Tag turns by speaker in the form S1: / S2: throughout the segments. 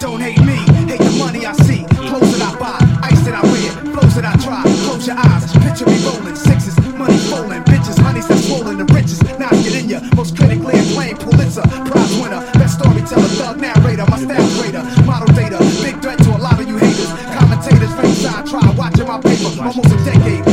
S1: Don't hate me, hate the money I see. Clothes that I buy, ice that I wear, flows that I try. Close your eyes, picture me rolling sixes, money rolling, bitches, honeys that swollen the riches. Now get in ya, most critically acclaimed Pulitzer Prize winner, best storyteller, thug narrator, my staff greater, model data, big threat to a lot of you haters. Commentators ringside try watching my paper, almost a decade,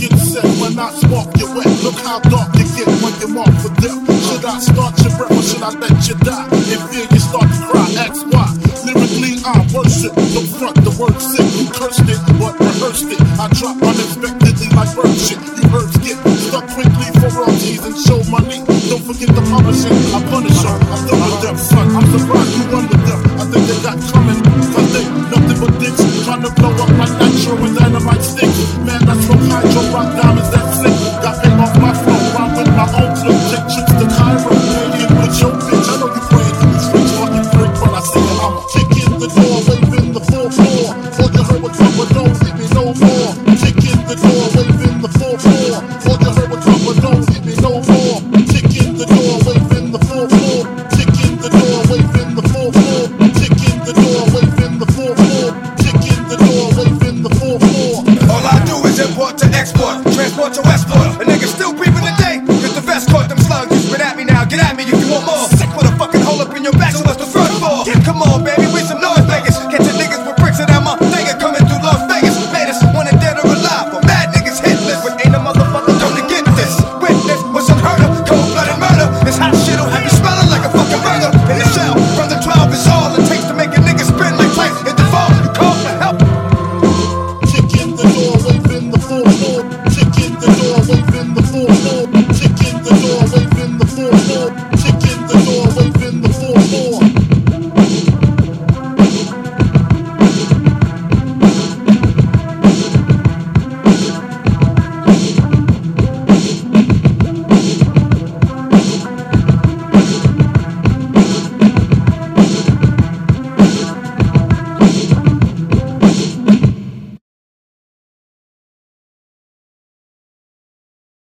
S2: get set. When I spark you wet, look how dark you get when you mark for death. Should I start your breath or should I let you die? If fear you start to cry, ask why. Lyrically, I worship. Don't front the word sick. You cursed it, but rehearsed it. I drop unexpectedly like bird shit. You birds get stuck quickly for royalties and show money. Don't forget the publishing. I punish them. I'm done with them, son. I'm surprised you run with them. I think they got coming. Cause they nothing but dicks. Trying to blow up like nitro and dynamite sticks. Hydro
S3: Westport. A nigga still